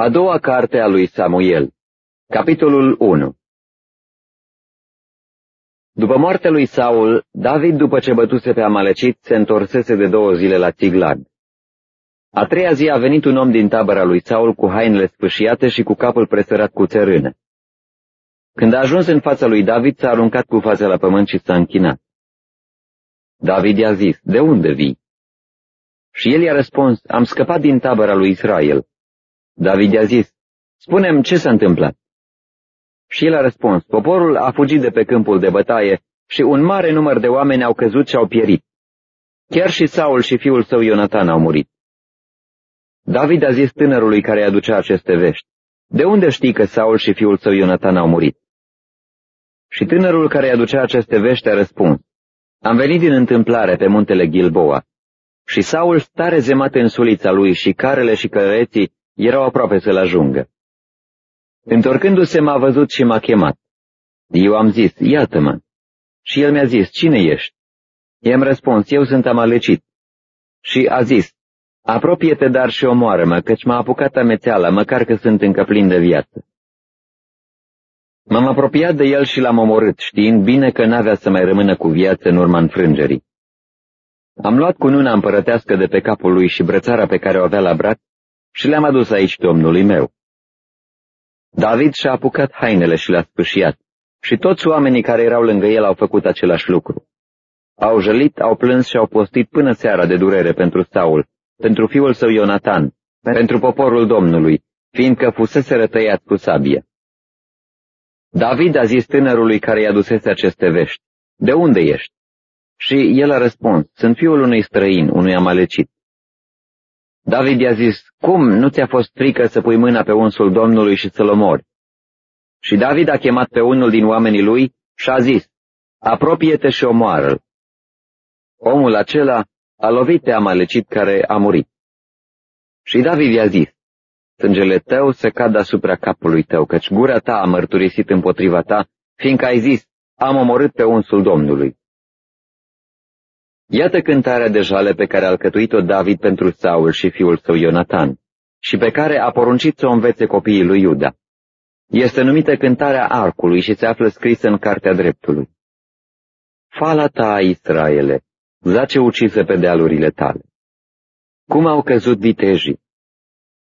A doua carte a lui Samuel, capitolul 1 După moartea lui Saul, David, după ce bătuse pe Amalecit, se întorsese de două zile la Tiglag. A treia zi a venit un om din tabăra lui Saul cu hainele spâșiate și cu capul presărat cu țărână. Când a ajuns în fața lui David, s-a aruncat cu fața la pământ și s-a închinat. David i-a zis, de unde vii? Și el i-a răspuns, am scăpat din tabăra lui Israel. David i-a zis, spunem ce s-a întâmplat. Și el a răspuns, poporul a fugit de pe câmpul de bătaie și un mare număr de oameni au căzut și au pierit. Chiar și Saul și fiul său Ionatan au murit. David a zis tânărului care aducea aceste vești, de unde știi că Saul și fiul său Ionatan au murit? Și tânărul care aducea aceste vești a răspuns, am venit din întâmplare pe muntele Gilboa. Și Saul stare zemat în sulița lui și carele și căreții erau aproape să-l ajungă. Întorcându-se m-a văzut și m-a chemat. Eu am zis, iată-mă. Și el mi-a zis, cine ești? I-am răspuns, eu sunt amalecit. Și a zis, apropie-te dar și omoară-mă, căci m-a apucat amețeala, măcar că sunt încă plin de viață. M-am apropiat de el și l-am omorât, știind bine că n-avea să mai rămână cu viață în urma înfrângerii. Am luat cununa împărătească de pe capul lui și brățara pe care o avea la braț și le-am adus aici domnului meu. David și-a apucat hainele și le-a spâșiat și toți oamenii care erau lângă el au făcut același lucru. Au jălit, au plâns și au postit până seara de durere pentru Saul, pentru fiul său Ionatan, pentru poporul Domnului, fiindcă fusese rătăiat cu sabie. David a zis tânărului care i-a dusese aceste vești, De unde ești? Și el a răspuns, Sunt fiul unui străin, unui amalecit. David i-a zis, Cum nu ți-a fost frică să pui mâna pe unsul Domnului și să-l omori? Și David a chemat pe unul din oamenii lui și a zis, Apropie-te și omoară-l. Omul acela a lovit pe amalecit care a murit. Și David i-a zis, Sângele tău să cadă asupra capului tău, căci gura ta a mărturisit împotriva ta, fiindcă ai zis, am omorât pe unsul Domnului. Iată cântarea de jale pe care a alcătuit-o David pentru Saul și fiul său Ionatan, și pe care a poruncit să o învețe copiii lui Iuda. Este numită cântarea arcului și se află scrisă în Cartea Dreptului. Fala ta, Israele, zace ucisă pe dealurile tale. Cum au căzut vitejii,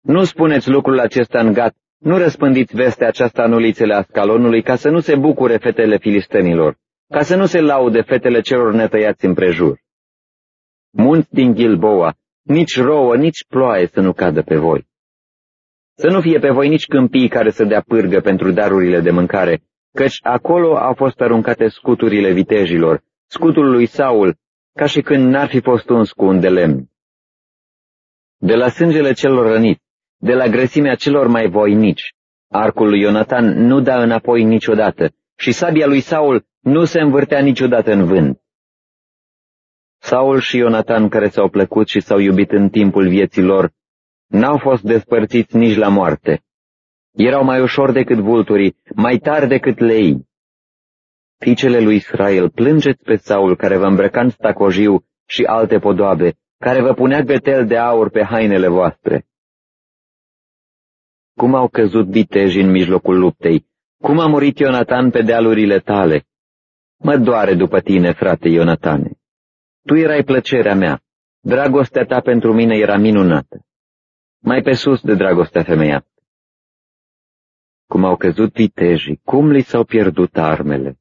nu spuneți lucrul acesta în gat, nu răspândiți vestea aceasta în ulițele Ascalonului, ca să nu se bucure fetele filistenilor, ca să nu se laude fetele celor netăiați împrejur. Munți din Gilboa, nici rouă, nici ploaie să nu cadă pe voi. Să nu fie pe voi nici câmpii care să dea pârgă pentru darurile de mâncare, căci acolo au fost aruncate scuturile vitejilor, scutul lui Saul, ca și când n-ar fi fost un scun de lemn. De la sângele celor răniți, de la grăsimea celor mai voinici. Arcul lui Ionatan nu da înapoi niciodată și sabia lui Saul nu se învârtea niciodată în vânt. Saul și Ionatan, care s-au plăcut și s-au iubit în timpul vieții lor, n-au fost despărțiți nici la moarte. Erau mai ușor decât vulturii, mai tari decât lei. Fiicele lui Israel, plângeți pe Saul, care vă îmbrăca în stacojiu și alte podoabe, care vă punea gătel de aur pe hainele voastre. Cum au căzut viteji în mijlocul luptei? Cum a murit Ionatan pe dealurile tale? Mă doare după tine, frate Ionatane. Tu erai plăcerea mea. Dragostea ta pentru mine era minunată. Mai pe sus de dragostea femeia. Cum au căzut vitejii, cum li s-au pierdut armele.